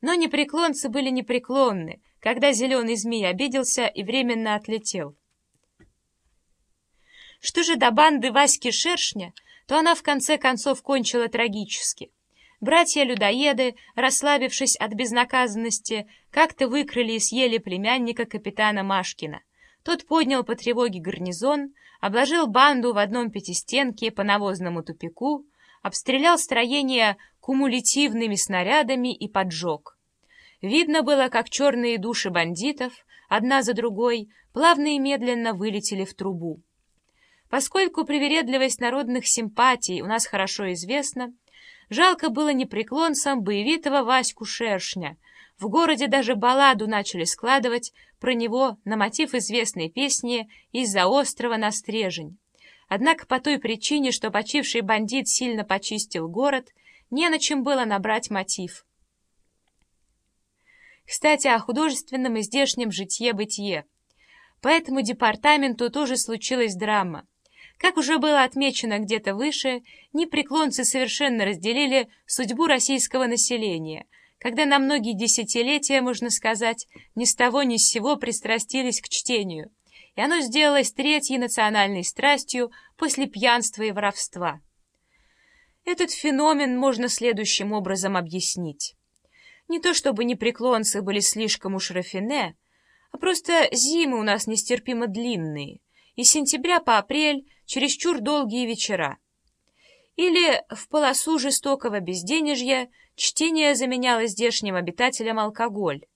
Но непреклонцы были непреклонны, когда зеленый змей обиделся и временно отлетел. Что же до банды Васьки Шершня, то она в конце концов кончила трагически. Братья-людоеды, расслабившись от безнаказанности, как-то выкрали и съели племянника капитана Машкина. Тот поднял по тревоге гарнизон, обложил банду в одном пятистенке по навозному тупику, обстрелял строение кумулятивными снарядами и поджег. Видно было, как черные души бандитов, одна за другой, плавно и медленно вылетели в трубу. Поскольку привередливость народных симпатий у нас хорошо известна, жалко было непреклонцам боевитого Ваську Шершня. В городе даже балладу начали складывать про него на мотив известной песни «Из-за острова на стрежень». Однако по той причине, что почивший бандит сильно почистил город, не на чем было набрать мотив. Кстати, о художественном и здешнем житье-бытие. По этому департаменту тоже случилась драма. Как уже было отмечено где-то выше, непреклонцы совершенно разделили судьбу российского населения, когда на многие десятилетия, можно сказать, ни с того ни с сего пристрастились к чтению, и оно сделалось третьей национальной страстью после пьянства и воровства. Этот феномен можно следующим образом объяснить. Не то чтобы непреклонцы были слишком уж рафине, а просто зимы у нас нестерпимо длинные, и с сентября по апрель чересчур долгие вечера. Или в полосу жестокого безденежья чтение заменяло здешним обитателям алкоголь,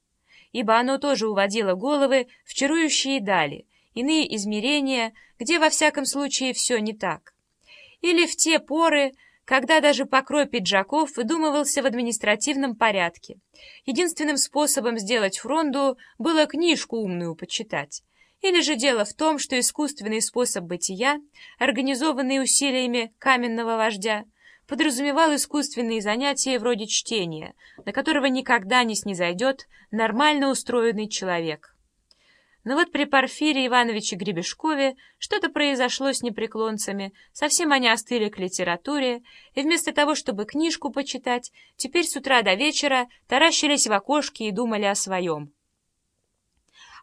ибо оно тоже уводило головы в чарующие дали, иные измерения, где во всяком случае все не так. Или в те поры, когда даже покрой пиджаков выдумывался в административном порядке. Единственным способом сделать фронду было книжку умную почитать. Или же дело в том, что искусственный способ бытия, организованный усилиями каменного вождя, подразумевал искусственные занятия вроде чтения, на которого никогда не снизойдет нормально устроенный человек. Но вот при Порфирии Ивановиче Гребешкове что-то произошло с непреклонцами, совсем они остыли к литературе, и вместо того, чтобы книжку почитать, теперь с утра до вечера таращились в окошки и думали о своем.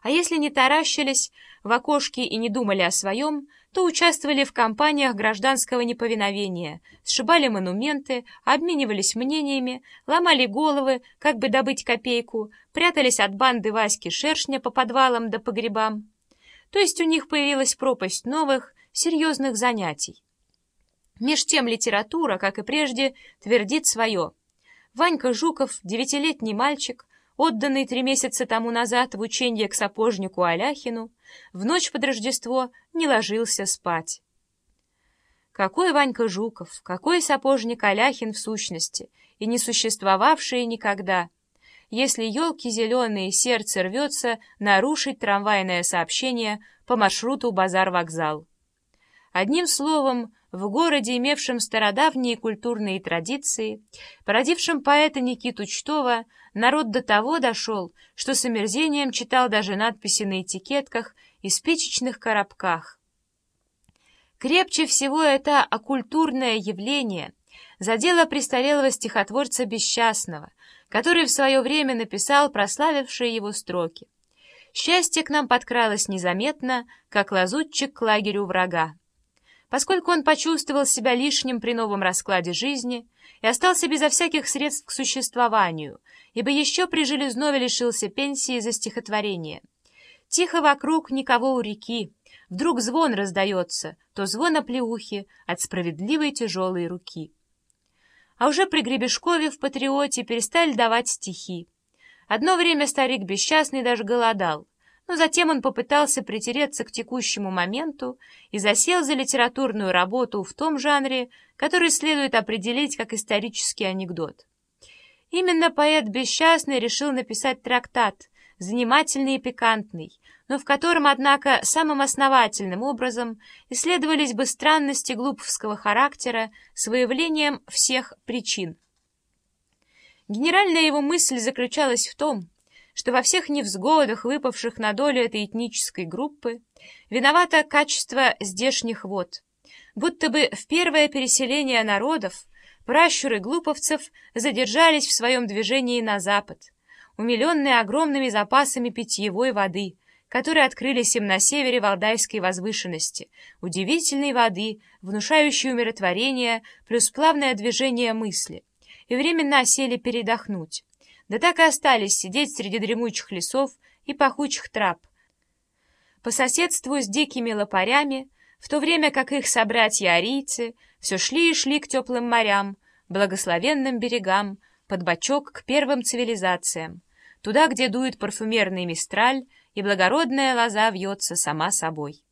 А если не таращились в окошки и не думали о своем, то участвовали в кампаниях гражданского неповиновения, сшибали монументы, обменивались мнениями, ломали головы, как бы добыть копейку, прятались от банды Васьки Шершня по подвалам да погребам. То есть у них появилась пропасть новых, серьезных занятий. Меж тем литература, как и прежде, твердит свое. Ванька Жуков, девятилетний мальчик, отданный три месяца тому назад в учение к сапожнику Аляхину, в ночь под Рождество не ложился спать. Какой Ванька Жуков, какой сапожник Аляхин в сущности, и не существовавшие никогда, если елки зеленые сердце рвется нарушить трамвайное сообщение по маршруту базар-вокзал. Одним словом, в городе, имевшем стародавние культурные традиции, породившем поэта Никиту Чтова, народ до того дошел, что с омерзением читал даже надписи на этикетках и спичечных коробках. Крепче всего это оккультурное явление задело престарелого стихотворца Бесчастного, который в свое время написал прославившие его строки. «Счастье к нам подкралось незаметно, как лазутчик к лагерю врага» поскольку он почувствовал себя лишним при новом раскладе жизни и остался безо всяких средств к существованию, ибо еще при Железнове лишился пенсии за стихотворение. Тихо вокруг никого у реки, вдруг звон раздается, то звон оплеухи от справедливой тяжелой руки. А уже при Гребешкове в «Патриоте» перестали давать стихи. Одно время старик бесчастный даже голодал, но затем он попытался притереться к текущему моменту и засел за литературную работу в том жанре, который следует определить как исторический анекдот. Именно поэт Бесчастный решил написать трактат, занимательный и пикантный, но в котором, однако, самым основательным образом исследовались бы странности глуповского характера с выявлением всех причин. Генеральная его мысль заключалась в том, что во всех невзгодах, выпавших на долю этой этнической группы, виновато качество здешних вод, будто бы в первое переселение народов пращуры глуповцев задержались в своем движении на запад, умиленные огромными запасами питьевой воды, которые открылись им на севере Валдайской возвышенности, удивительной воды, внушающей умиротворение плюс плавное движение мысли, и временно осели передохнуть. Да так и остались сидеть среди дремучих лесов и пахучих трав, по соседству с дикими лопарями, в то время как их собратья-арийцы все шли и шли к теплым морям, благословенным берегам, под бочок к первым цивилизациям, туда, где дует парфюмерный мистраль, и благородная лоза вьется сама собой.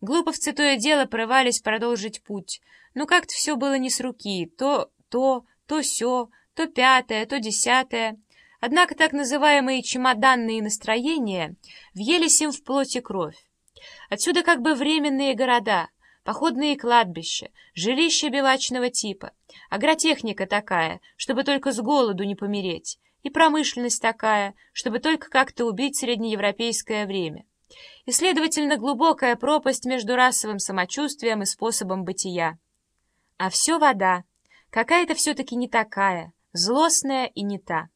Глуповцы то и дело порывались продолжить путь, но как-то все было не с руки, то то, то сё, то пятое, то десятое. Однако так называемые чемоданные настроения въелись им в плоть и кровь. Отсюда как бы временные города, походные кладбища, жилища белачного типа, агротехника такая, чтобы только с голоду не помереть, и промышленность такая, чтобы только как-то убить среднеевропейское время. И, следовательно, глубокая пропасть между расовым самочувствием и способом бытия. А все вода, какая-то все-таки не такая, злостная и не та.